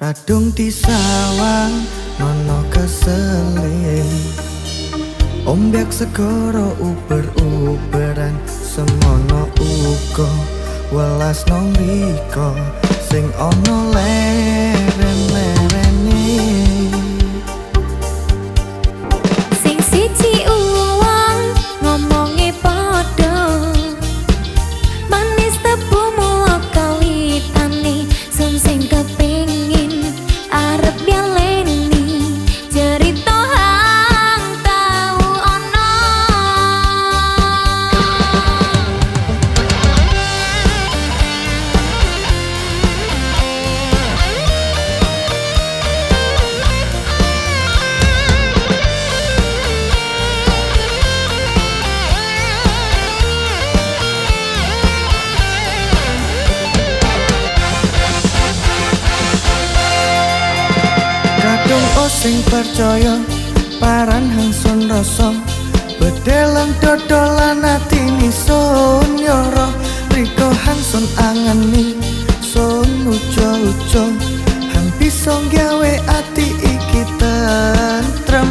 Kadung disawang nono keselin Ombyak segoro uber-uberan Semono uko welas nombiko Sing ono leren-lereni sing percaya paran hangsun rasa. Bedelan dodolan ati ni sun yoro riko hangsun angani sun ujo ujo hang bisa gawe ati iki tentrem.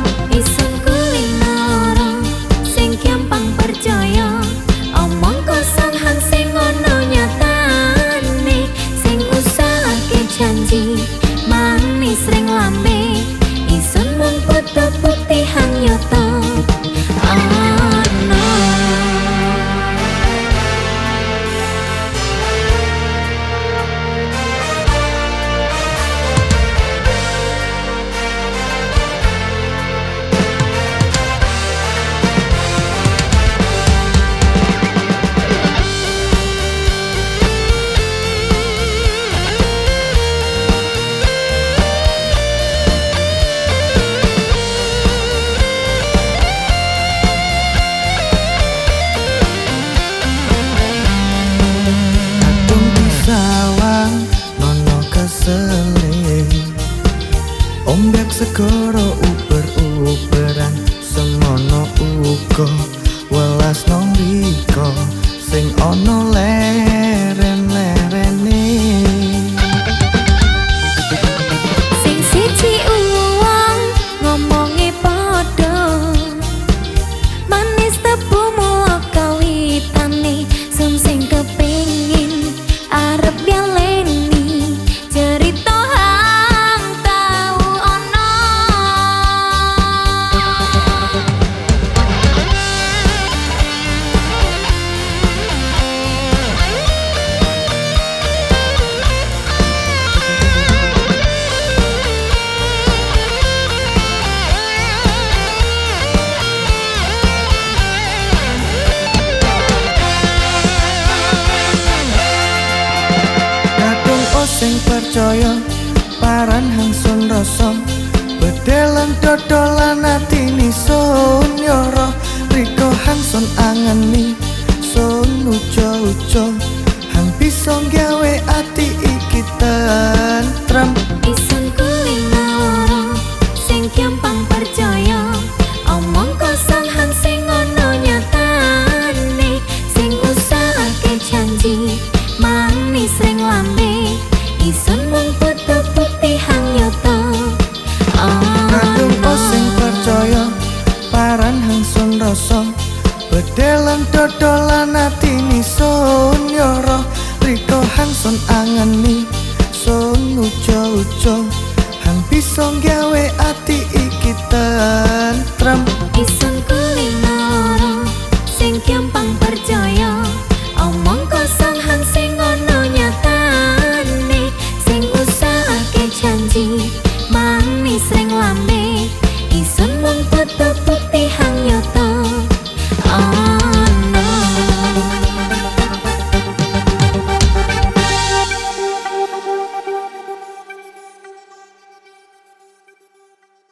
Hang usahake janji manis ring lambe. Ombak uga percaya paran hangsun rasa. Bedelan dodolan ati ni sun yoro riko hangsun angani sun ujo ujo hang bisa gawe ati iki tentrem rasa bedelan dodolan ati nisonyoro riko hanson angeni son ujo-ujo hang bisa gawe ati iki tentrem ison kulinoro sing gampang percaya. Omong kosong hang sing ono nyatane. Sing usahake janji manis ring lambe. Ison mung tetep